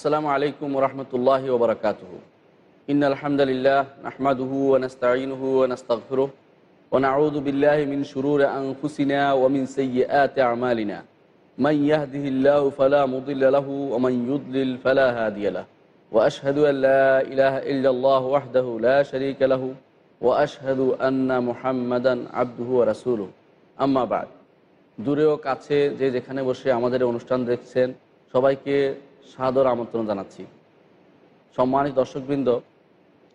আসসালামু আলাইকুম রহমতুল্লাহ ওবরাকাত ইন আলহামদুলিল্লাহ আহমাদুহু ওনস্তাইনহু ওনস্তাগফিরুহ ونعوذ بالله من شرور أنفسنا ومن سيئات أعمالنا من يهده الله فلا مضل له ومن يضلل فلا هادي له وأشهد أن لا إله إلا الله وحده لا شريك له وأشهد أن محمدا عبده ورسوله أما بعد দূরেও কাছে যে যেখানে বসে আমাদের অনুষ্ঠান দেখছেন সবাইকে সাদর আমন্ত্রণ জানাচ্ছি। সম্মানিত দর্শকবৃন্দ,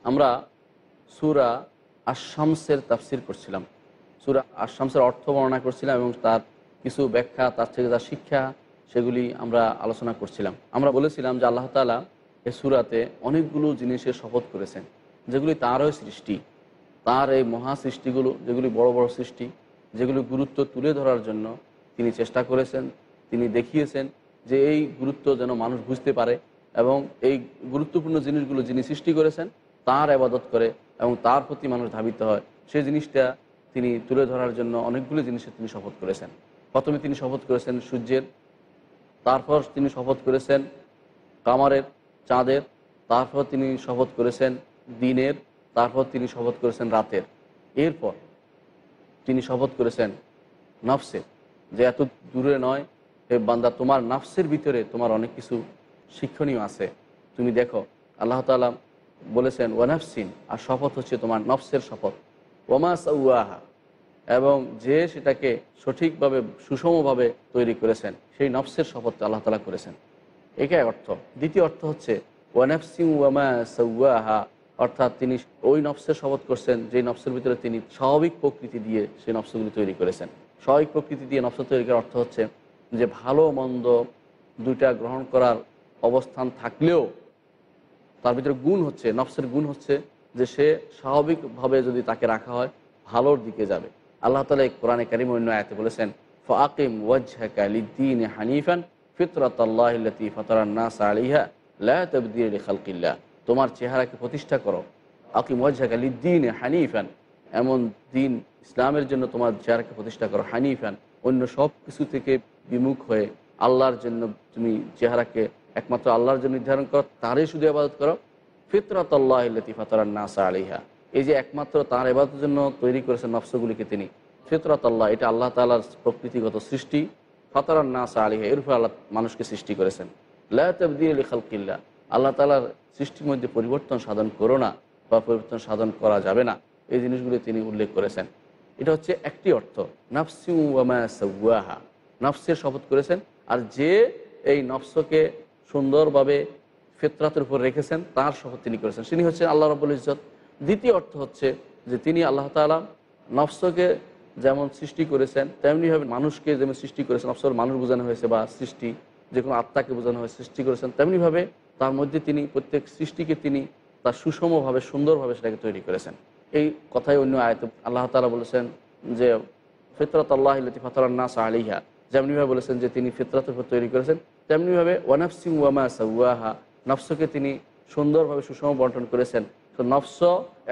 আমরা সুরা আশামসের তাফসির করছিলাম। সুরা আশামসের অর্থ বর্ণনা করছিলাম এবং তার কিছু ব্যাখ্যা, তার থেকে তার শিক্ষা, সেগুলি আমরা আলোচনা করছিলাম। আমরা বলেছিলাম যে আল্লাহ তালা এই সুরাতে অনেকগুলো জিনিসের শপথ করেছেন, যেগুলি তারই সৃষ্টি। তার এই মহা সৃষ্টিগুলো, যেগুলি বড় বড় সৃষ্টি, যেগুলি গুরুত্ব তুলে ধরার জন্য তিনি চেষ্টা করেছেন, তিনি দেখিয়েছেন যে এই গুরুত্ব যেন মানুষ বুঝতে পারে এবং এই গুরুত্বপূর্ণ জিনিসগুলো যিনি সৃষ্টি করেছেন, তার আবাদত করে এবং তার প্রতি মানুষ ধাবিত হয় সেই জিনিসটা তিনি তুলে ধরার জন্য অনেকগুলো জিনিসের তিনি শপথ করেছেন। প্রথমে তিনি শপথ করেছেন সূর্যের, তারপর তিনি শপথ করেছেন কামারের, চাঁদের, তারপর তিনি শপথ করেছেন দিনের, তারপর তিনি শপথ করেছেন রাতের। এরপর তিনি শপথ করেছেন নফসের, যে এত দূরে নয় হে বান্দা, তোমার নাফসের ভিতরে তোমার অনেক কিছু শিক্ষণীয় আছে। তুমি দেখো, আল্লাহ তালা বলেছেন ওয়ানাফসিন আর শপথ হচ্ছে তোমার নফসের শপথ। ওমা সাউয়াহা এবং যে সেটাকে সঠিকভাবে, সুষমভাবে তৈরি করেছেন, সেই নফসের শপথ আল্লাহ তালা করেছেন। এটাই অর্থ। দ্বিতীয় অর্থ হচ্ছে ওয়ানাফসিং ওয়ামা সাউয়াহা অর্থাৎ তিনি ওই নফসের শপথ করছেন যে নফসের ভিতরে তিনি স্বাভাবিক প্রকৃতি দিয়ে সেই নফসগুলি তৈরি করেছেন। স্বাভাবিক প্রকৃতি দিয়ে নফস তৈরি করার অর্থ হচ্ছে যে ভালো মন্দ দুইটা গ্রহণ করার অবস্থান থাকলেও তার ভিতরে গুণ হচ্ছে, নফসের গুণ হচ্ছে যে সে স্বাভাবিকভাবে যদি তাকে রাখা হয়, ভালোর দিকে যাবে। আল্লাহ তালা কোরআনে কারিম অন্য আয়তে বলেছেন ফাকিম ওয়াজহাকা লিদ্দিন হানিফান ফিতরাত ফতরান্নাস আলিহা লা তাবদিল খালকিল্লাহ। তোমার চেহারাকে প্রতিষ্ঠা করো। আকিম ওয়াজহাকা লিদ্দিন হানিফান। এমন দিন ইসলামের জন্য তোমার চেহারাকে প্রতিষ্ঠা করো হানিফান। অন্য সব কিছু থেকে বিমুখ হয়ে আল্লাহর জন্য তুমি চেহারাকে একমাত্র আল্লাহর জন্য নির্ধারণ করো, তারই শুধু আবাদত করো। ফিতরাত আল্লাহ ফাতরান নাসা আলিহা এই যে একমাত্র তার এবাদতের জন্য তৈরি করেছেন নফসগুলিকে তিনি ফিতরাত আল্লাহ এটা আল্লাহ তালার প্রকৃতিগত সৃষ্টি। ফাতরান নাসা আলিহা এর আল্লাহ মানুষকে সৃষ্টি করেছেন। আলী খালকিল্লা আল্লাহ তালার সৃষ্টির মধ্যে পরিবর্তন সাধন করো না বা পরিবর্তন সাধন করা যাবে না। এই জিনিসগুলি তিনি উল্লেখ করেছেন। এটা হচ্ছে একটি অর্থ, নাফসিউ নাফসিউহা নফসের শপথ করেছেন আর যে এই নফসকে সুন্দরভাবে ফেতরাতের উপর রেখেছেন, তার শপথ তিনি করেছেন। তিনি হচ্ছেন আল্লাহ রবুল ইজত দ্বিতীয় অর্থ হচ্ছে যে তিনি আল্লাহ তালা নফসকে যেমন সৃষ্টি করেছেন, তেমনিভাবে মানুষকে যেমন সৃষ্টি করেছেন, নফসর মানুষ বোঝানো হয়েছে বা সৃষ্টি, যে কোনো আত্মাকে বোঝানো হয়েছে, সৃষ্টি করেছেন, তেমনিভাবে তার মধ্যে তিনি প্রত্যেক সৃষ্টিকে তিনি তার সুষমভাবে, সুন্দরভাবে সেটাকে তৈরি করেছেন। এই কথাই অন্য আয়ত আল্লাহ তালা বলেছেন যে ফিতরত আল্লাহ ফাতরান্নাস আলিহা যেমনিভাবে বলেছেন যে তিনি ফিতরাতের উপর তৈরি করেছেন, তেমনিভাবে ওয়ানাফসিং ওয়ামা সাউয়াহা নফসকে তিনি সুন্দরভাবে সুষম বন্টন করেছেন। তো নফস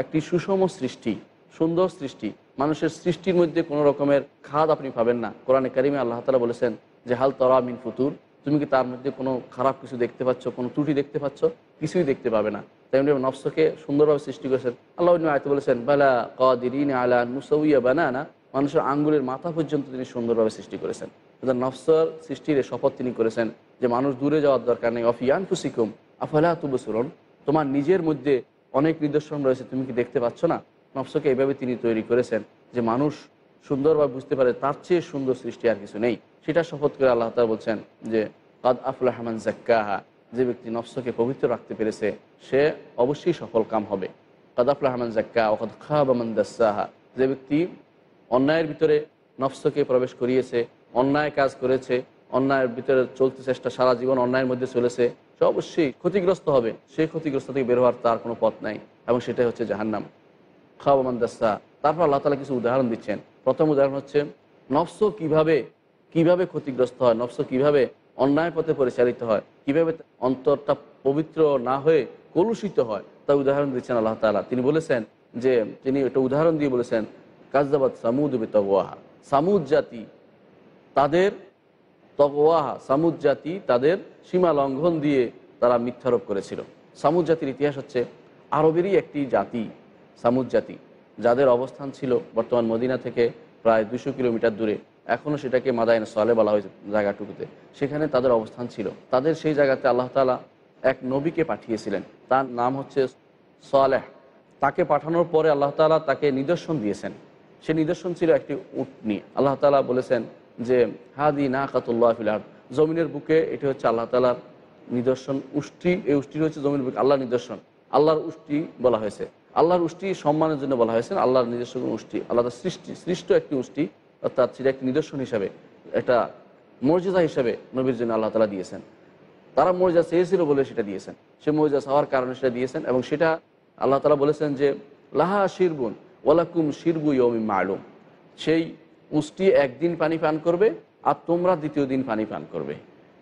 একটি সুষম সৃষ্টি, সুন্দর সৃষ্টি। মানুষের সৃষ্টির মধ্যে কোনো রকমের খাদ আপনি পাবেন না। কোরআনে কারিমে আল্লাহ তালা বলেছেন যে, হাল তরা মিন ফুতুর তুমি কি তার মধ্যে কোনো খারাপ কিছু দেখতে পাচ্ছ, কোনো ত্রুটি দেখতে পাচ্ছ? কিছুই দেখতে পাবে না। তেমনি নফসকে সুন্দরভাবে সৃষ্টি করেছেন। আল্লাহ আয়তে বলেছেন, বালা কদিন আলা নুসৌইয়া বানানা মানুষের আঙ্গুলের মাথা পর্যন্ত তিনি সুন্দরভাবে সৃষ্টি করেছেন। সুতরাং নফসর সৃষ্টির শপথ তিনি করেছেন যে মানুষ দূরে যাওয়ার দরকার নেই। অফিয়ান ফুসিকুম আফালা তুবসুরন? তোমার নিজের মধ্যে অনেক নিদর্শন রয়েছে, তুমি কি দেখতে পাচ্ছ না? নফসকে এইভাবে তিনি তৈরি করেছেন যে মানুষ সুন্দরভাবে বুঝতে পারে তার চেয়ে সুন্দর সৃষ্টি আর কিছু নেই। সেটা শপথ করে আল্লাহ তালা বলছেন যে, কাদ আফুল্লাহ রহমান জাক্কাহা যে ব্যক্তি নফসকে পবিত্র রাখতে পেরেছে, সে অবশ্যই সফল কাম হবে। কাদ আফুল্লাহ রহমান জাক্কা ওকদ খাবামান দাসাহা। যে ব্যক্তি অন্যায়ের ভিতরে নফসকে প্রবেশ করিয়েছে অন্যায় কাজ করেছে, অন্যায়ের ভিতরে চলতে চেষ্টা সারা জীবন অন্যায়ের মধ্যে চলেছে, সে অবশ্যই ক্ষতিগ্রস্ত হবে। সেই ক্ষতিগ্রস্ত থেকে বের হওয়ার তার কোনো পথ নাই এবং সেটাই হচ্ছে জাহান্নাম। খাওয়ামান দাসা। তারপর আল্লাহ তালা কিছু উদাহরণ দিচ্ছেন। প্রথম উদাহরণ হচ্ছে, নফস কীভাবে কীভাবে ক্ষতিগ্রস্ত হয়? নফস কীভাবে অন্যায় পথে পরিচালিত হয়? কীভাবে অন্তরটা পবিত্র না হয়ে কলুষিত হয়? তা উদাহরণ দিচ্ছেন আল্লাহ তালা তিনি বলেছেন যে, তিনি একটা উদাহরণ দিয়ে বলেছেন কাজদাবাদ সামুদ বিতওয়াহা। সামুদ জাতি তাদের তকওয়াহা, সামুদ জাতি তাদের সীমা লঙ্ঘন দিয়ে তারা মিথ্যারোপ করেছিল। সামুদ জাতির ইতিহাস হচ্ছে আরবেরই একটি জাতি, সামুদ জাতি, যাদের অবস্থান ছিল বর্তমান মদিনা থেকে প্রায় দুশো কিলোমিটার দূরে। এখনও সেটাকে মাদায়ন সলে বলা হয়েছে জায়গাটুকুতে। সেখানে তাদের অবস্থান ছিল। তাদের সেই জায়গাতে আল্লাহ তালা এক নবীকে পাঠিয়েছিলেন। তার নাম হচ্ছে সালেহ তাকে পাঠানোর পরে আল্লাহ তালা তাকে নিদর্শন দিয়েছেন। সে নিদর্শন ছিল একটি উটনি। আল্লাহ তালা বলেছেন যে হাদি না কাতুল্লাহ ফিলার জমিনের বুকে এটি হচ্ছে আল্লাহ তালার নিদর্শন, উষ্টি, এই উষ্টি হচ্ছে জমিনের বুকে আল্লাহর নিদর্শন। আল্লাহর উষ্টি বলা হয়েছে। আল্লাহর উষ্টি সম্মানের জন্য বলা হয়েছে, আল্লাহর নিজস্ব কোনো উষ্টি আল্লাহর সৃষ্টি, সৃষ্ট একটি উষ্টি, অর্থাৎ সেটা একটি নিদর্শন হিসাবে, একটা মর্যাদা হিসাবে নবীর জন্য আল্লাহ তালা দিয়েছেন। তারা মর্যাদা চেয়েছিল বলে সেটা দিয়েছেন। সে মর্যাদা চাওয়ার কারণে সেটা দিয়েছেন এবং সেটা আল্লাহ তালা বলেছেন যে, লাহা শিরবুন, ওয়ালাকুম শিরবু ইয়মি মালুম। সেই উষ্টি একদিন পানি পান করবে আর তোমরা দ্বিতীয় দিন পানি পান করবে।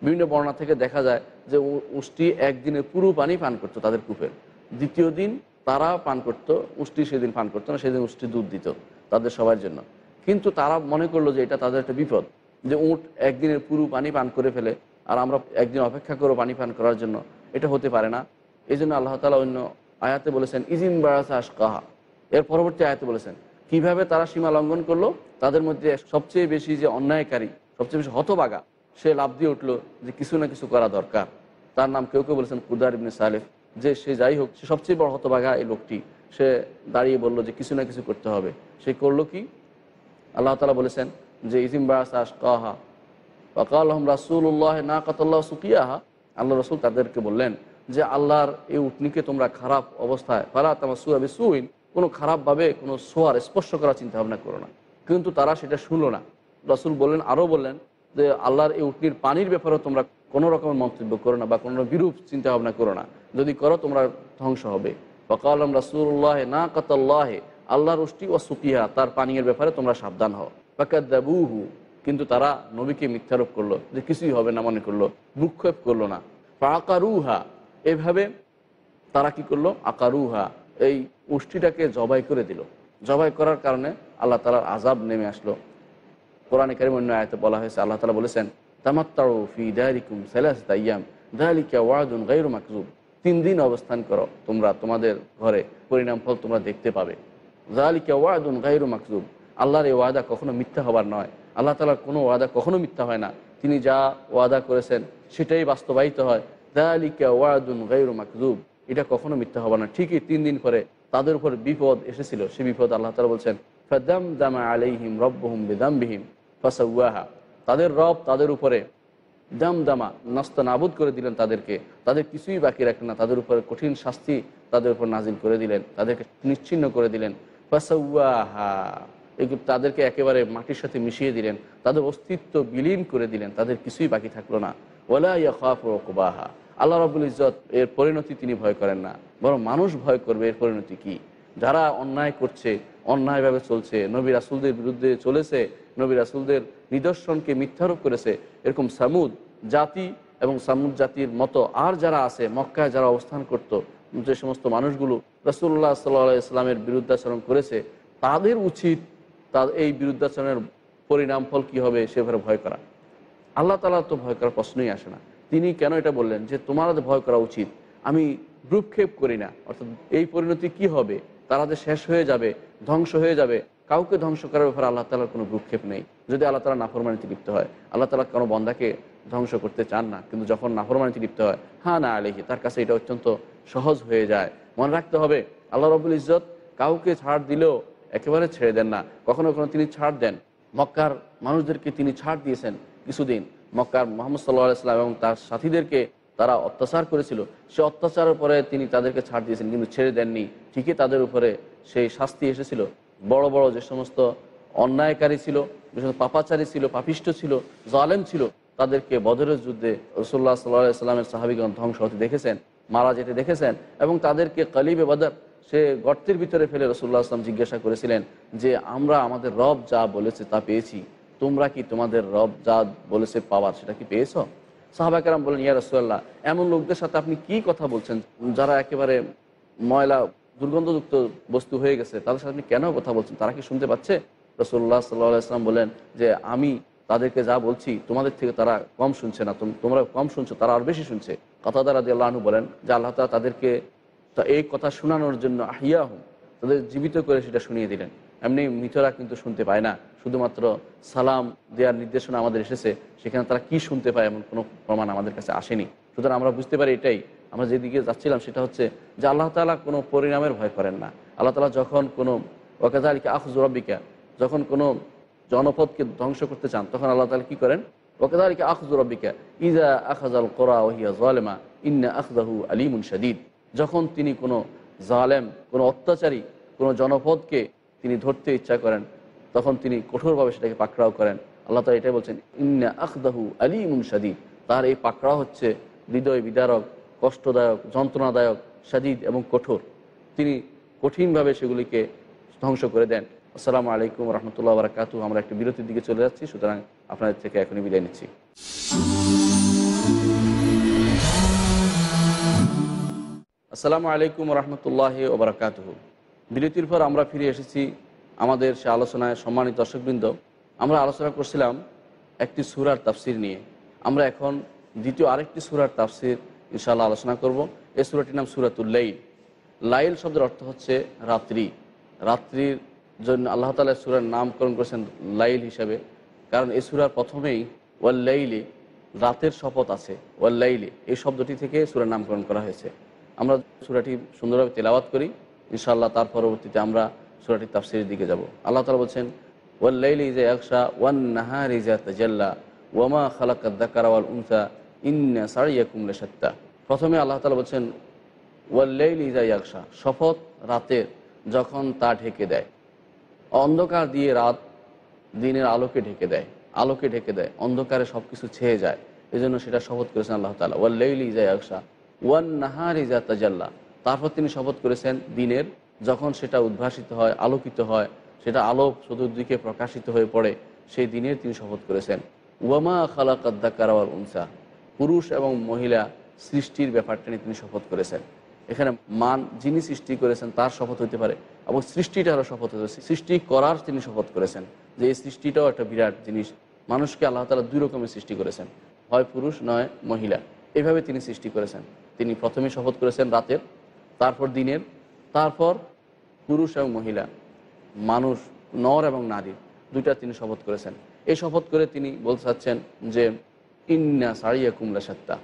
বিভিন্ন বর্ণনা থেকে দেখা যায় যে উষ্টি একদিনে পুরো পানি পান করতো তাদের কূপের। দ্বিতীয় দিন তারা পান করতো, উষ্টি সেদিন পান করতো না, সেদিন উষ্টি দুধ দিত তাদের সবার জন্য। কিন্তু তারা মনে করল যে এটা তাদের একটা বিপদ, যে উঁট একদিনের পুরো পানি পান করে ফেলে আর আমরা একদিন অপেক্ষা করব পানি পান করার জন্য। এটা হতে পারে না। এই জন্য আল্লাহ তালা অন্য আয়াতে বলেছেন ইজিম বারাসা কাহা এর পরবর্তী আয়াতে বলেছেন কীভাবে তারা সীমা লঙ্ঘন করল, তাদের মধ্যে সবচেয়ে বেশি যে অন্যায়কারী, সবচেয়ে বেশি হতবাগা সে লাভ দিয়ে উঠল যে কিছু না কিছু করা দরকার। তার নাম কেউ কেউ বলেছেন কুদার ইবনে সালেফ যে সে যাই হোক, সে সবচেয়ে বড় হতবাগা এই লোকটি। সে দাঁড়িয়ে বলল যে কিছু না কিছু করতে হবে। সে করল কি? আল্লাহ তালা বলেছেন যে ইজিম বারাস কাহা রাসুল্লাহ না কাতাল্লাহ সুকিয়াহা। আল্লাহ রসুল তাদেরকে বললেন যে, আল্লাহর এই উটনিকে তোমরা খারাপ অবস্থায়, ফালা তামা সুয়াবি সুইন কোনো খারাপভাবে কোনো সোয়ার স্পর্শ করার চিন্তা ভাবনা করো না। কিন্তু তারা সেটা শুনলো না। রসুল বললেন আরও বললেন যে, আল্লাহর এই উটনির পানির ব্যাপারেও তোমরা কোনো রকমের মন্তব্য করো না বা কোনো বিরূপ চিন্তা ভাবনা করো না। যদি করো, তোমরা ধ্বংস হবে। ফকালাম রাসুল্লাহ না কাতাল্লাহে আল্লাহর উষ্টি ও সুকিহা, তার পানীয়ের ব্যাপারে তোমরা সাবধান হও। ফাকাদ্দাবুহু, কিন্তু তারা নবীকে মিথ্যারোপ করল, যে কিছুই হবে না মনে করল ভূক্ষেপ করল না। ফাকারুহা এভাবে তারা কি করল? আকারুহা এই উষ্টিটাকে জবাই করে দিল। জবাই করার কারণে আল্লাহ তালার আজাব নেমে আসলো। কোরআনে কারিম অন্য আয়তে বলা হয়েছে, আল্লাহ তালা বলেছেন দালিকা ওয়াদুন তিন দিন অবস্থান করো, তোমরা তোমাদের ঘরে পরিণাম ফল তোমরা দেখতে পাবে। জালিকা ওয়াদুন গায়রু মাকজুব আল্লাহর এই ওয়াদা কখনো মিথ্যা হবার নয়। আল্লাহ তালার কোনো ওয়াদা কখনো মিথ্যা হয় না। তিনি যা ওয়াদা করেছেন, সেটাই বাস্তবায়িত হয়। দালিকা ওয়াদুন গায়রু মাকজুব এটা কখনো মিথ্যা হবে না। ঠিকই তিন দিন পরে তাদের উপর বিপদ এসেছিল। সে বিপদ আল্লাহ তালা বলছেন ফাদাম দামা আলাইহিম রব্বহুম বেদাম্বিহিম ফাসাউয়াহা তাদের রব তাদের উপরে দাম দামা নস্ত নাবুদ করে দিলেন তাদেরকে। তাদের কিছুই বাকি রাখলেন না। তাদের উপরে কঠিন শাস্তি তাদের উপর নাজিল করে দিলেন। তাদেরকে নিচ্ছিন্ন করে দিলেন। ফাসাউয়াহা এগুলো তাদেরকে একেবারে মাটির সাথে মিশিয়ে দিলেন। তাদের অস্তিত্ব বিলীন করে দিলেন। তাদের কিছুই বাকি থাকল না। ওলা ইয়াখাফ রকবাহা আল্লাহ রাবুল ইজত এর পরিণতি তিনি ভয় করেন না। বরং মানুষ ভয় করবে এর পরিণতি কি? যারা অন্যায় করছে, অন্যায়ভাবে চলছে, নবী রাসুলদের বিরুদ্ধে চলেছে, নবী রাসুলদের নিদর্শনকে মিথ্যারোপ করেছে, এরকম সামুদ জাতি এবং সামুদ জাতির মতো আর যারা আছে, মক্কায় যারা অবস্থান করত, যে সমস্ত মানুষগুলো রসুল্লাহ সাল্লাহ ইসলামের বিরুদ্ধাচরণ করেছে, তাদের উচিত তার এই বিরুদ্ধাচরণের পরিণাম ফল কী হবে সেভাবে ভয় করা। আল্লাহ তালা তো ভয় করার প্রশ্নই আসে না। তিনি কেন এটা বললেন? যে তোমাদের ভয় করা উচিত। আমি ভ্রুক্ষেপ করি না। অর্থাৎ এই পরিণতি কি হবে? তারা যে শেষ হয়ে যাবে, ধ্বংস হয়ে যাবে। কাউকে ধ্বংস করার ব্যাপারে আল্লাহ তালার কোনো ভ্রুক্ষেপ নেই। যদি আল্লাহ তালা নাফরমানিতে লিপ্ত হয়, আল্লাহ তালা কোনো বন্দাকে ধ্বংস করতে চান না। কিন্তু যখন নাফরমানিতে লিপ্ত হয় হ্যাঁ না আলেহি তার কাছে এটা অত্যন্ত সহজ হয়ে যায়। মনে রাখতে হবে, আল্লাহ রবুল ইজত কাউকে ছাড় দিলেও একেবারে ছেড়ে দেন না। কখনো কখনো তিনি ছাড় দেন। মক্কার মানুষদেরকে তিনি ছাড় দিয়েছেন কিছুদিন। মক্কার মোহাম্মদ সাল্লাহ ইসলাম এবং তার সাথীদেরকে তারা অত্যাচার করেছিল। সে অত্যাচারের পরে তিনি তাদেরকে ছাড় দিয়েছেন, কিন্তু ছেড়ে দেননি। ঠিকই তাদের উপরে সেই শাস্তি এসেছিল। বড় বড় যে সমস্ত অন্যায়কারী ছিল সমস্ত পাপাচারী ছিল, পাপিষ্ট ছিল, জালেম ছিল, তাদেরকে বদরের যুদ্ধে রসুল্লাহ সাল্লাহ সাল্লামের সাহাবিগণ ধ্বংস হতে দেখেছেন, মারা যেতে দেখেছেন এবং তাদেরকে কালিবে বদর, সে গর্তের ভিতরে ফেলে রসুল্লাহ আসলাম জিজ্ঞাসা করেছিলেন যে, আমরা আমাদের রব যা বলেছে তা পেয়েছি। তোমরা কি তোমাদের রব যা বলেছে পাওয়ার সেটা কি পেয়েছ? সাহাবাকেরাম বলেন ইয়া রসুল্লাহ এমন লোকদের সাথে আপনি কি কথা বলছেন? যারা একেবারে ময়লা, দুর্গন্ধযুক্ত বস্তু হয়ে গেছে, তাদের সাথে আপনি কেন কথা বলছেন? তারা কি শুনতে পাচ্ছে? রসুল্লাহ সাল্লাহ ইসলাম বলেন যে, আমি তাদেরকে যা বলছি, তোমাদের থেকে তারা কম শুনছে না। তোম- তোমরা কম শুনছো, তারা আর বেশি শুনছে। কাতাদার আদি আল্লাহনু বলেন যে, আল্লাহ তালা তাদেরকে এই কথা শোনানোর জন্য আহিয়া হুম তাদের জীবিত করে সেটা শুনিয়ে দিলেন। এমনি মৃতরা কিন্তু শুনতে পায় না। শুধুমাত্র সালাম দেওয়ার নির্দেশনা আমাদের এসেছে, সেখানে তারা কি শুনতে পায় এমন কোনো প্রমাণ আমাদের কাছে আসেনি। সুতরাং আমরা বুঝতে পারি এটাই। আমরা যেদিকে যাচ্ছিলাম সেটা হচ্ছে যে আল্লাহ তালা কোনো পরিণামের ভয় করেন না। আল্লাহ তালা যখন কোনো ওকাজা আলীকে আখজুরব্বিকা যখন কোনো জনপদকে ধ্বংস করতে চান, তখন আল্লাহ তালা কী করেন? ওকাজা আলীকে আখজুরব্বিকা ইজা আখাজাল কোরা ওহিয়া জলেমা ইন্না আখদাহু আলিমুন শাদিদ। যখন তিনি কোনো জালেম, কোনো অত্যাচারী, কোনো জনপদকে তিনি ধরতে ইচ্ছা করেন তখন তিনি কঠোরভাবে সেটাকে পাকড়াও করেন। আল্লাহ তালা এটাই বলছেন, ইন্না আখদাহু আলিমুন শাদিদ। তার এই পাকড়াও হচ্ছে হৃদয় বিদারক, কষ্টদায়ক, যন্ত্রণাদায়ক সাদিদ এবং কঠোর। তিনি কঠিনভাবে সেগুলিকে ধ্বংস করে দেন। আসসালামু আলাইকুম রহমতুল্লাহ বারাকাতু আমরা একটা বিরতির দিকে চলে যাচ্ছি, সুতরাং আপনাদের থেকে এখনই বিদায় নিচ্ছি। আসসালামু আলাইকুম রহমতুল্লাহ ওবরাকাত বিরতির পর আমরা ফিরে এসেছি আমাদের সে আলোচনায় সম্মানিত দর্শকবৃন্দ, আমরা আলোচনা করছিলাম একটি সুরার তাফসির নিয়ে। আমরা এখন দ্বিতীয় আরেকটি সুরার তাফসির ইনশাল্লাহ আলোচনা করব। এই সুরাটির নাম সুরাতুল লাইল। লাইল শব্দের অর্থ হচ্ছে রাত্রি। রাত্রির জন্য আল্লাহ তালা সুরার নামকরণ করেছেন লাইল হিসাবে। কারণ এই সুরার প্রথমেই ওয়াল লাইলে রাতের শপথ আছে। ওয়াল লাইলে এই শব্দটি থেকে সুরার নামকরণ করা হয়েছে। আমরা সুরাটি সুন্দরভাবে তেলাওয়াত করি। ইনশাআল্লাহ তার পরবর্তীতে আমরা সুরাটির তাফসিরের দিকে যাব। আল্লাহ তালা বলছেন, ওয়াল লাইলি ইজা একশা ওয়ান নাহার ইজা তাজাল্লা ওয়ামা খালাকাত দাকার ওয়াল উনসা, ইন্না সারিয়াকুম লেসাত্তা প্রথমে আল্লাহ তালা বলছেন ওয়াল্লাইল ইজা ইয়াকশা শপথ রাতের যখন তা ঢেকে দেয়, অন্ধকার দিয়ে রাত দিনের আলোকে ঢেকে দেয়, আলোকে ঢেকে দেয়, অন্ধকারে সব কিছু ছেয়ে যায় এই জন্য সেটা শপথ করেছেন আল্লাহ তালা ওয়াল্লাইল ইজা ইয়াকশা ওয়ান নাহার ইজা তাজাল্লা। তারপর তিনি শপথ করেছেন দিনের যখন সেটা উদ্ভাসিত হয়, আলোকিত হয়, সেটা আলো চতুর্দিকে প্রকাশিত হয়ে পড়ে, সেই দিনের তিনি শপথ করেছেন। ওয়ামা খালাকাদ্দা কারাওয়ার উনসা, পুরুষ এবং মহিলা সৃষ্টির ব্যাপারটা নিয়ে তিনি শপথ করেছেন। এখানে মান যিনি সৃষ্টি করেছেন, তার শপথ হতে পারে এবং সৃষ্টিটা সৃষ্টিটারও শপথ হতে সৃষ্টি করার তিনি শপথ করেছেন যে এই সৃষ্টিটাও একটা বিরাট জিনিস। মানুষকে আল্লাহ তালা দুই রকমের সৃষ্টি করেছেন, হয় পুরুষ, নয় মহিলা। এভাবে তিনি সৃষ্টি করেছেন। তিনি প্রথমে শপথ করেছেন রাতের, তারপর দিনের তারপর পুরুষ এবং মহিলা, মানুষ, নর এবং নারী দুইটা তিনি শপথ করেছেন। এই শপথ করে তিনি বলতে চাচ্ছেন যে, ইন্না সারিয়া কুমলা সত্তা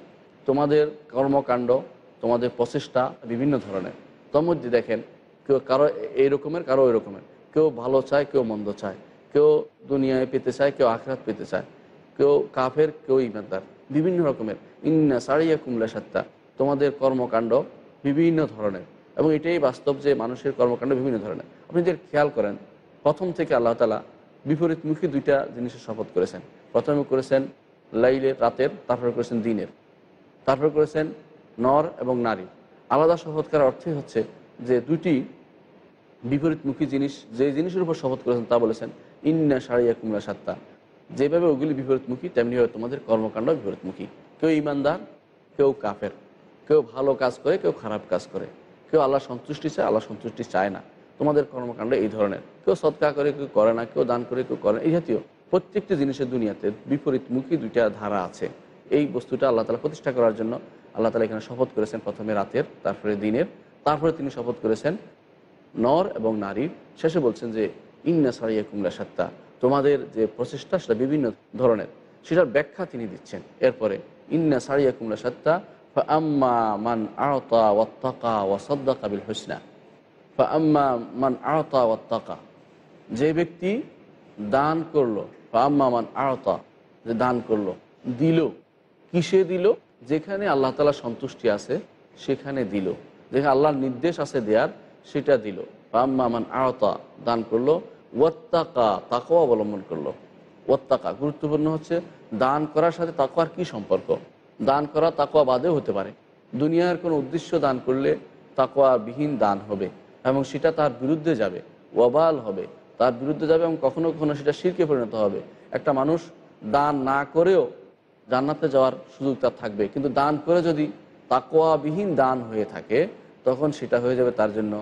তোমাদের কর্মকাণ্ড, তোমাদের প্রচেষ্টা বিভিন্ন ধরনের। তোর মধ্যে দেখেন, কেউ কারও এই রকমের কারও ওই রকমের কেউ ভালো চায়, কেউ মন্দ চায়। কেউ দুনিয়ায় পেতে চায়, কেউ আখরাত পেতে চায়। কেউ কাফের, কেউ ইমানদার, বিভিন্ন রকমের। ইন্না সারিয়া কুমলা সাত্তা তোমাদের কর্মকাণ্ড বিভিন্ন ধরনের। এবং এটাই বাস্তব যে মানুষের কর্মকাণ্ড বিভিন্ন ধরনের। আপনি যদি খেয়াল করেন, প্রথম থেকে আল্লাহ তালা বিপরীতমুখী দুইটা জিনিসের শপথ করেছেন। প্রথমে করেছেন লাইলের, রাতের, তারপরে করেছেন দিনের। তারপরে করেছেন নর এবং নারী। আলাদা শপথ করার অর্থই হচ্ছে যে দুটি বিপরীতমুখী জিনিস, যে জিনিসের উপর শপথ করেছেন তা বলেছেন, ইন্না সারিয়া কুমলা সাত্তা যেভাবে ওগুলি বিপরীতমুখী তেমনিভাবে তোমাদের কর্মকাণ্ড বিপরীতমুখী। কেউ ইমানদার কেউ কাফের। কেউ ভালো কাজ করে, কেউ খারাপ কাজ করে। কেউ আল্লাহ সন্তুষ্টি চায় আল্লাহ সন্তুষ্টি চায় না। তোমাদের কর্মকাণ্ড এই ধরনের। কেউ সৎকা করে, কেউ করে না, কেউ দান করে, কেউ করে এই জাতীয় প্রত্যেকটি জিনিসের দুনিয়াতে বিপরীতমুখী দুইটা ধারা আছে। এই বস্তুটা আল্লাহ তালা প্রতিষ্ঠা করার জন্য আল্লাহ তালা এখানে শপথ করেছেন প্রথমে রাতের, তারপরে দিনের, তারপরে তিনি শপথ করেছেন নর এবং নারীর শেষে বলছেন যে, ইন্না সারিয়া কুমলা সত্তা তোমাদের যে প্রচেষ্টা, সেটা বিভিন্ন ধরনের, সেটার ব্যাখ্যা তিনি দিচ্ছেন। এরপরে, ইন্না সারিয়া কুমলা সত্তা যে ব্যক্তি দান করল মান আওতা যে দান করল, দিল, কিসে দিল؟ যেখানে আল্লাহ তালা সন্তুষ্টি আছে সেখানে দিল। যেখানে আল্লাহর নির্দেশ আছে দেয়ার সেটা দিল। আম্মা মান আওতা দান করল, ওয়াত্তাকা তাকেও অবলম্বন করল। ওয়াত্তাকা গুরুত্বপূর্ণ হচ্ছে দান করার সাথে তাকওয়ার কি সম্পর্ক? দান করা তাকোয়া বাদেও হতে পারে। দুনিয়ার কোনো উদ্দেশ্য দান করলে তাকোয়া বিহীন দান হবে এবং সেটা তার বিরুদ্ধে যাবে, ওয়াবাল হবে। তার বিরুদ্ধে যাবে এবং কখনো কখনো সেটা শিরকে পরিণত হবে। একটা মানুষ দান না করেও জান্নাতে যাওয়ার সুযোগ তার থাকবে। কিন্তু দান করে যদি তাকোয়াবিহীন দান হয়ে থাকে, তখন সেটা হয়ে যাবে তার জন্য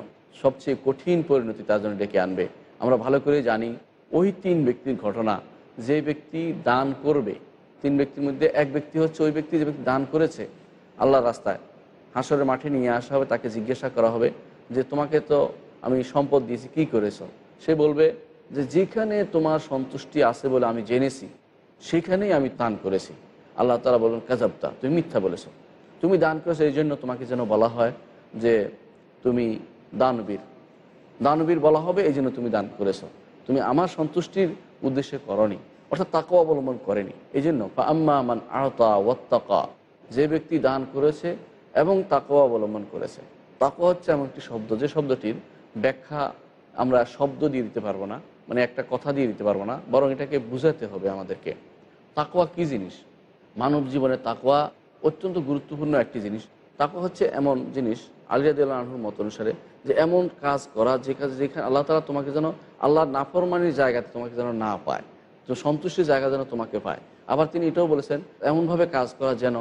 সবচেয়ে কঠিন পরিণতি তার জন্য ডেকে আনবে। আমরা ভালো করে জানি, ওই তিন ব্যক্তির ঘটনা, যে ব্যক্তি দান করবে তিন ব্যক্তির মধ্যে এক ব্যক্তি হচ্ছে ওই ব্যক্তি যে ব্যক্তি দান করেছে আল্লাহর রাস্তায়। হাসরের মাঠে নিয়ে আসা হবে, তাকে জিজ্ঞাসা করা হবে যে, তোমাকে তো আমি সম্পদ দিয়েছি, কি করেছ? সে বলবে যে, যেখানে তোমার সন্তুষ্টি আছে বলে আমি জেনেছি, সেখানেই আমি দান করেছি। আল্লাহ তালা বলবেন কাজাবতা তুমি মিথ্যা বলেছ। তুমি দান করেছ, এই জন্য তোমাকে যেন বলা হয় যে, তুমি দানবীর। দানবীর বলা হবে, এই জন্য তুমি দান করেছ। তুমি আমার সন্তুষ্টির উদ্দেশ্যে করনি। অর্থাৎ তাকে অবলম্বন করেনি। এই জন্য আম্মা আমান আহতা ওয়াত্তাকা, যে ব্যক্তি দান করেছে এবং তাকেও অবলম্বন করেছে। তাকো হচ্ছে এমন একটি শব্দ, যে শব্দটির ব্যাখ্যা আমরা শব্দ দিয়ে দিতে পারব না মানে একটা কথা দিয়ে দিতে পারব না, বরং এটাকে বুঝাতে হবে আমাদেরকে। তাকোয়া কি জিনিস? মানব জীবনে তাকোয়া অত্যন্ত গুরুত্বপূর্ণ একটি জিনিস। তাকোয়া হচ্ছে এমন জিনিস আলিয়াদুল্লাহর মত অনুসারে, যে এমন কাজ করা, যে কাজ যেখানে আল্লাহ তালা তোমাকে যেন আল্লাহর নাফরমানির জায়গাতে তোমাকে যেন না পায়। তো সন্তুষ্টির জায়গা যেন তোমাকে পায়। আবার তিনি এটাও বলেছেন, এমনভাবে কাজ করা যেন,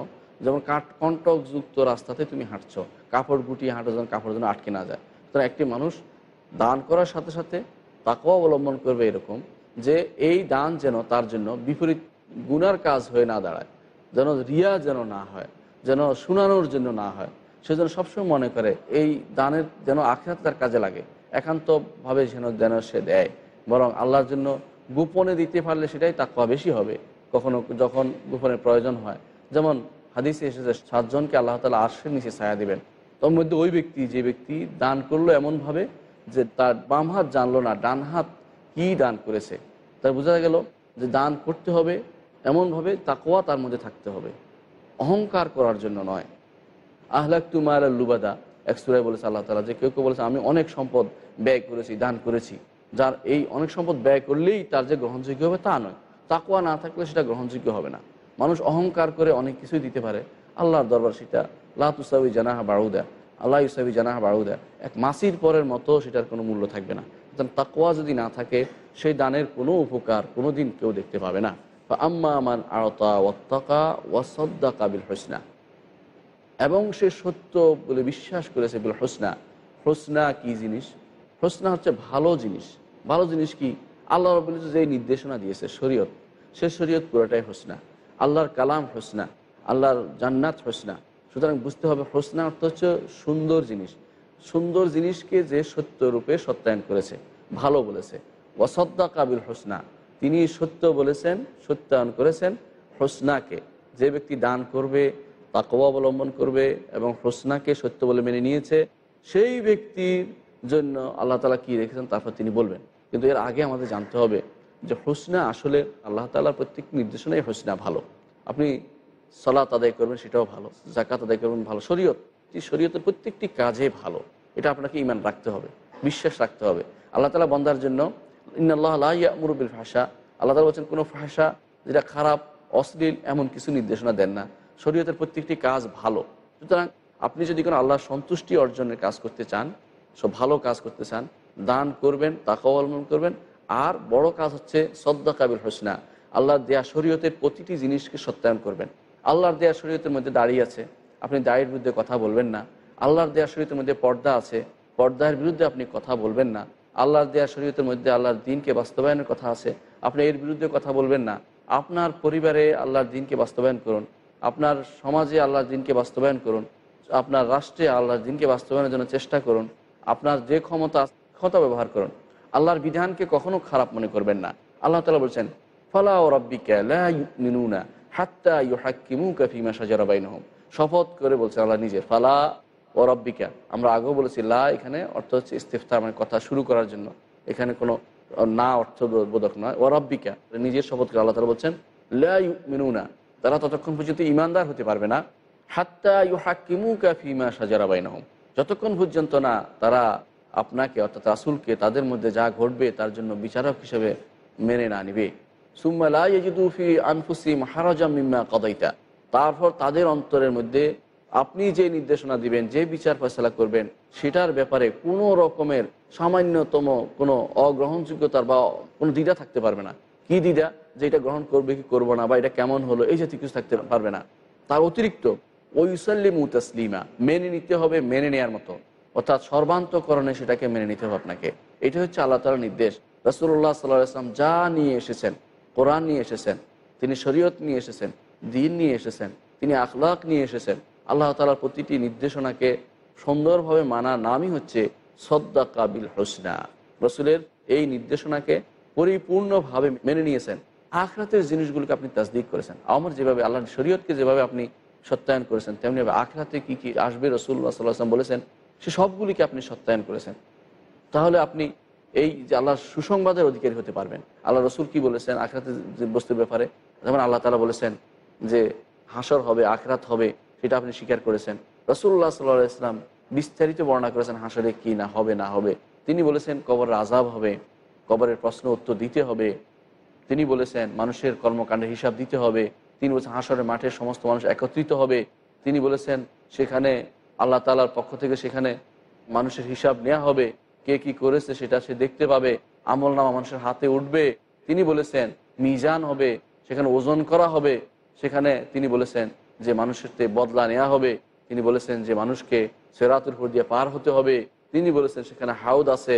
যেমন কাঠ কণ্টকযুক্ত রাস্তাতে তুমি হাঁটছো, কাপড় গুটিয়ে হাঁটো যেন কাপড় যেন আটকে না যায়। তো একটি মানুষ দান করার সাথে সাথে তাকেও অবলম্বন করবে এরকম যে এই দান যেন তার জন্য বিপরীত গুনার কাজ হয়ে না দাঁড়ায়, যেন রিয়া যেন না হয়, যেন শুনানোর জন্য না হয়। সে যেন সবসময় মনে করে, এই দানের যেন আখেরাত তার কাজে লাগে, একান্তভাবে যেন যেন সে দেয়। বরং আল্লাহর জন্য গোপনে দিতে পারলে সেটাই তাকওয়া বেশি হবে, কখনো যখন গোপনের প্রয়োজন হয়। যেমন হাদিসে এসেছে, সাতজনকে আল্লাহ তালা আর্শের নিচে ছায়া দিবেন। তোর মধ্যে ওই ব্যক্তি, যে ব্যক্তি দান করল এমনভাবে যে তার বাম হাত জানলো না, ডান হাত কি দান করেছে? তার বোঝা গেল যে দান করতে হবে, এমনভাবে তাকোয়া তার মধ্যে থাকতে হবে। অহংকার করার জন্য নয়। আহলাক তুমার লুবাদা, এক সুরাই বলেছে আল্লাহ তালা যে কেউ কেউ বলেছে, আমি অনেক সম্পদ ব্যয় করেছি, দান করেছি। যার এই অনেক সম্পদ ব্যয় করলেই তার যে গ্রহণযোগ্য হবে তা নয়। তাকুয়া না থাকলে সেটা গ্রহণযোগ্য হবে না। মানুষ অহংকার করে অনেক কিছুই দিতে পারে। আল্লাহর দরবার সেটা লাতুসাবি জানাহা বাড়ুদা আল্লাহ ইসাবি জানাহা বাড়ুদা এক মাসির পরের মতো সেটার কোনো মূল্য থাকবে না। তাকুয়া যদি না থাকে, সেই দানের কোনো উপকার কোনো দিন কেউ দেখতে পাবে না। আম্মা আমান আড়তা ওয়াত্তাকা ওয়াসদ্দা কাবিল হোসনা। এবং সে সত্য বলে বিশ্বাস করেছে বলে হোসনা। হোসনা কি জিনিস? হোসনা হচ্ছে ভালো জিনিস। ভালো জিনিস কি? আল্লাহ রবুল যে নির্দেশনা দিয়েছে, শরীয়ত, সে শরীয়ত পুরোটাই হোসনা। আল্লাহর কালাম হোসনা, আল্লাহর জান্নাত হোসনা। সুতরাং বুঝতে হবে হোসনা অর্থ হচ্ছে সুন্দর জিনিস। সুন্দর জিনিসকে যে সত্য রূপে সত্যায়ন করেছে, ভালো বলেছে। ওয়াসদ্দা কাবিল হোসনা, তিনি সত্য বলেছেন, সত্যায়ন করেছেন হোসনাকে। যে ব্যক্তি দান করবে, তাকওয়া অবলম্বন করবে এবং হোসনাকে সত্য বলে মেনে নিয়েছে, সেই ব্যক্তির জন্য আল্লাহ তালা কি রেখেছেন? তারপর তিনি বলবেন। কিন্তু এর আগে আমাদের জানতে হবে যে হোসনা আসলে আল্লাহ তালার প্রত্যেক নির্দেশনাই হোসনা ভালো। আপনি সলাত আদায় করবেন, সেটাও ভালো। জাকাত আদায় করবেন, ভালো। শরীয়ত শরীয়তের প্রত্যেকটি কাজে ভালো। এটা আপনাকে ইমান রাখতে হবে, বিশ্বাস রাখতে হবে। আল্লাহ তালা বন্দার জন্য ইন্নআল্লাহ মুরব্বিল ভাষা আল্লাহ তালা বলছেন, কোনো ভাষা যেটা খারাপ, অশ্লীল, এমন কিছু নির্দেশনা দেন না। শরীয়তের প্রত্যেকটি কাজ ভালো। সুতরাং আপনি যদি কোনো আল্লাহর সন্তুষ্টি অর্জনের কাজ করতে চান, সব ভালো কাজ করতে চান দান করবেন তাকে অবলম্বন করবেন। আর বড় কাজ হচ্ছে সদ্দা কাবিল হোসনা। আল্লাহর দেয়া শরীয়তের প্রতিটি জিনিসকে সত্যায়ন করবেন। আল্লাহর দেয়া শরীয়তের মধ্যে দাঁড়িয়ে আছে। আপনি দায়ের বিরুদ্ধে কথা বলবেন না। আল্লাহর দেয়া শরীয়তের মধ্যে পর্দা আছে। পর্দার বিরুদ্ধে আপনি কথা বলবেন না। আল্লাহর দেয়া শরীয়তের মধ্যে আল্লাহর দিনকে বাস্তবায়নের কথা আছে। আপনি এর বিরুদ্ধে কথা বলবেন না। আপনার পরিবারে আল্লাহর দিনকে বাস্তবায়ন করুন। আপনার সমাজে আল্লাহর দিনকে বাস্তবায়ন করুন। আপনার রাষ্ট্রে আল্লাহর দিনকে বাস্তবায়নের জন্য চেষ্টা করুন। আপনার যে ক্ষমতা ক্ষমতা ব্যবহার করুন। আল্লাহর বিধানকে কখনো খারাপ মনে করবেন না। আল্লাহ তালা বলছেন, ফলা ও রব্বিকা হাত্তা ইউ হাক্কিমু কাফিমা সাজারাবাইন হোম শপথ করে বলছেন আল্লাহ নিজে, ফালা ও রব্বিকা, আমরা আগেও বলেছি, লা এখানে অর্থ হচ্ছে ইস্তেফতার মানে কথা শুরু করার জন্য। এখানে কোনো না অর্থ বোধক নয়। ও রব্বিকা, নিজের শপথ করে আল্লাহ তালা বলছেন, লা মিনুনা তারা ততক্ষণ পর্যন্ত ইমানদার হতে পারবে না। হাত্তা ইউ হাক্কিমু কাফিমা সাজারাবাইন হোম যতক্ষণ পর্যন্ত না তারা আপনাকে অর্থাৎ রাসুলকে তাদের মধ্যে যা ঘটবে তার জন্য বিচারক হিসেবে মেনে না নিবে। সুম্মালাইজুফি আনফুসি মাহারাজা মিম্মা কদাইতা। তারপর তাদের অন্তরের মধ্যে আপনি যে নির্দেশনা দিবেন, যে বিচার ফয়সলা করবেন, সেটার ব্যাপারে কোনো রকমের সামান্যতম কোনো অগ্রহণযোগ্যতার বা কোনো দ্বিধা থাকতে পারবে না। কি দ্বিধা? যে এটা গ্রহণ করবে কি করব না বা এটা কেমন হলো, এই জাতীয় কিছু থাকতে পারবে না। তার অতিরিক্ত ওইসাল্লিমু তসলিমা, মেনে নিতে হবে, মেনে নেয়ার মতো। অর্থাৎ সর্বান্তকরণে সেটাকে মেনে নিতে হবে আপনাকে। এটা হচ্ছে আল্লাহ তালার নির্দেশ। রসুল্লাহ সাল্লাহ আসলাম যা নিয়ে এসেছেন, কোরআন নিয়ে এসেছেন, তিনি শরীয়ত নিয়ে এসেছেন, দিন নিয়ে এসেছেন, তিনি আখলাক নিয়ে এসেছেন, আল্লাহ তালার প্রতিটি নির্দেশনাকে সুন্দরভাবে মানা নামই হচ্ছে সদ্দা কাবিল হোসনা। রসুলের এই নির্দেশনাকে পরিপূর্ণভাবে মেনে নিয়েছেন। আখরাতের জিনিসগুলোকে আপনি তাজদিক করেছেন। আমার যেভাবে আল্লাহ শরীয়তকে যেভাবে আপনি সত্যায়ন করেছেন, তেমনিভাবে আখরাতে কি কি আসবে রসুল্লাহ সাল্লাম বলেছেন সে সবগুলিকে আপনি সত্যায়ন করেছেন। তাহলে আপনি এই যে আল্লাহর সুসংবাদের অধিকারী হতে পারবেন। আল্লাহ রসুল কি বলেছেন আখরাতের যে বস্তুর ব্যাপারে? যেমন আল্লাহ তালা বলেছেন যে হাসর হবে, আখরাত হবে, সেটা আপনি স্বীকার করেছেন। রসুল্লাহ সাল্লাহ ইসলাম বিস্তারিত বর্ণনা করেছেন, হাসরে কি না হবে না হবে। তিনি বলেছেন কবর আজাব হবে, কবরের প্রশ্ন উত্তর দিতে হবে। তিনি বলেছেন, মানুষের কর্মকাণ্ডের হিসাব দিতে হবে। তিনি বলেছেন, হাসরের মাঠে সমস্ত মানুষ একত্রিত হবে। তিনি বলেছেন, সেখানে আল্লাহ তালার পক্ষ থেকে সেখানে মানুষের হিসাব নেওয়া হবে, কে কি করেছে সেটা সে দেখতে পাবে, আমল নামা মানুষের হাতে উঠবে। তিনি বলেছেন, মিজান হবে, সেখানে ওজন করা হবে। সেখানে তিনি বলেছেন যে মানুষের তে বদলা নেওয়া হবে। তিনি বলেছেন যে মানুষকে সেরাতুর উপর দিয়ে পার হতে হবে। তিনি বলেছেন সেখানে হাউদ আছে।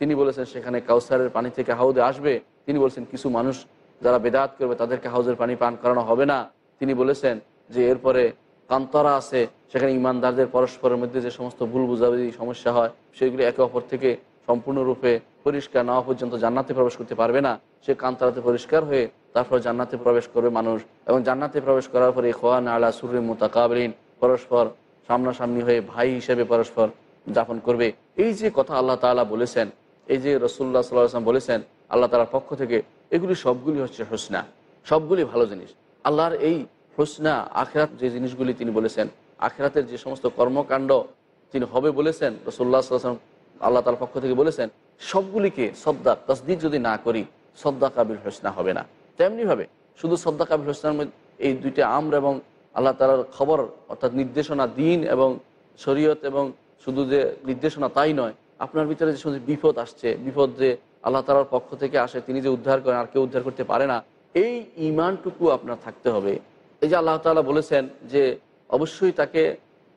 তিনি বলেছেন সেখানে কাউসারের পানি থেকে হাউদে আসবে। তিনি বলেছেন কিছু মানুষ যারা বেদাত করবে তাদেরকে হাউজের পানি পান করানো হবে না। তিনি বলেছেন যে এরপরে কান্তরা আছে, সেখানে ইমানদারদের পরস্পরের মধ্যে যে সমস্ত ভুল বুঝাবুঝি, সমস্যা হয়, সেগুলি একে অপর থেকে সম্পূর্ণরূপে পরিষ্কার না পর্যন্ত জান্নাতে প্রবেশ করতে পারবে না। সে কান্তারাতে পরিষ্কার হয়ে তারপর জান্নাতে প্রবেশ করবে মানুষ। এবং জান্নাতে প্রবেশ করার পরে খোয়ান আলা সুরি মোতাকাবলিন পরস্পর সামনাসামনি হয়ে ভাই হিসেবে পরস্পর যাপন করবে। এই যে কথা আল্লাহ তাআলা বলেছেন, এই যে রসুল্লাহ সাল্লাম বলেছেন, আল্লাহ তালার পক্ষ থেকে, এগুলি সবগুলি হচ্ছে হোসনা, সবগুলি ভালো জিনিস। আল্লাহর এই হোসনা আখেরাত যে জিনিসগুলি তিনি বলেছেন, আখেরাতের যে সমস্ত কর্মকাণ্ড তিনি হবে বলেছেন রসুল্লাহ সাল্লাম আল্লাহ তালার পক্ষ থেকে বলেছেন, সবগুলিকে সদ্দা, তসদিক যদি না করি সদ্দা কাবিল হোসনা হবে না। তেমনিভাবে শুধু সদ্দা কাবিল হোসনার মধ্যে এই দুইটা আমর এবং আল্লাহ তালার খবর, অর্থাৎ নির্দেশনা দিন এবং শরীয়ত এবং শুধু যে নির্দেশনা তাই নয়, আপনার ভিতরে যে শুধু বিপদ আসছে, বিপদ যে আল্লাহ তালার পক্ষ থেকে আসে, তিনি যে উদ্ধার করেন, আর কেউ উদ্ধার করতে পারে না, এই ইমানটুকু আপনার থাকতে হবে। এই যে আল্লাহ তালা বলেছেন যে অবশ্যই তাকে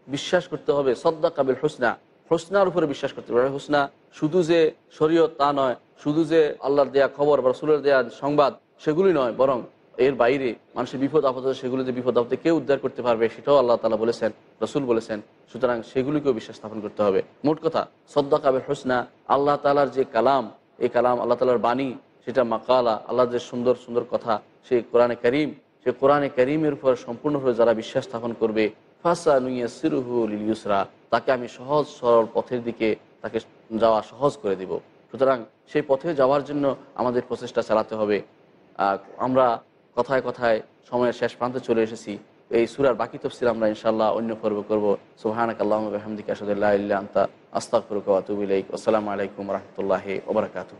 বিশ্বাস করতে হবে সদ্দা কাবিল হোসনা, হোসনার উপরে বিশ্বাস করতে হবে। হোসনা শুধু যে শরীয়ত তা নয়, শুধু যে আল্লাহর দেয়া খবর বা রসুলের দেয়া সংবাদ সেগুলি নয়, বরং এর বাইরে মানুষের বিপদ আপদ সেগুলিতে বিপদ আপদে কেউ উদ্ধার করতে পারবে সেটাও আল্লাহ তালা বলেছেন, রসুল বলেছেন। সুতরাং সেগুলিকেও বিশ্বাস স্থাপন করতে হবে। মোট কথা সদ্দা কাবের হোসনা, আল্লাহ তালার যে কালাম, এই কালাম আল্লাহ তালার বাণী, সেটা মাকালা আল্লাহ যে সুন্দর সুন্দর কথা, সেই কোরআনে করিম সে কোরআনে করিমের উপর সম্পূর্ণভাবে যারা বিশ্বাস স্থাপন করবে, ফাসা নুইয়া সিরুহুল ইউসরা, তাকে আমি সহজ সরল পথের দিকে তাকে যাওয়া সহজ করে দিব। সুতরাং সেই পথে যাওয়ার জন্য আমাদের প্রচেষ্টা চালাতে হবে। আমরা কথায় কথায় সময়ের শেষ প্রান্তে চলে এসেছি। এই সুরার বাকি তফসিল আমরা ইনশাল্লাহ অন্য পর্ব করব। সুহানাক আল্লাহ আহমদিক আসাদুল্লাহ আন্তা আস্তাক আসসালামু আলাইকুম রহমতুল্লাহ ওবরাকাতু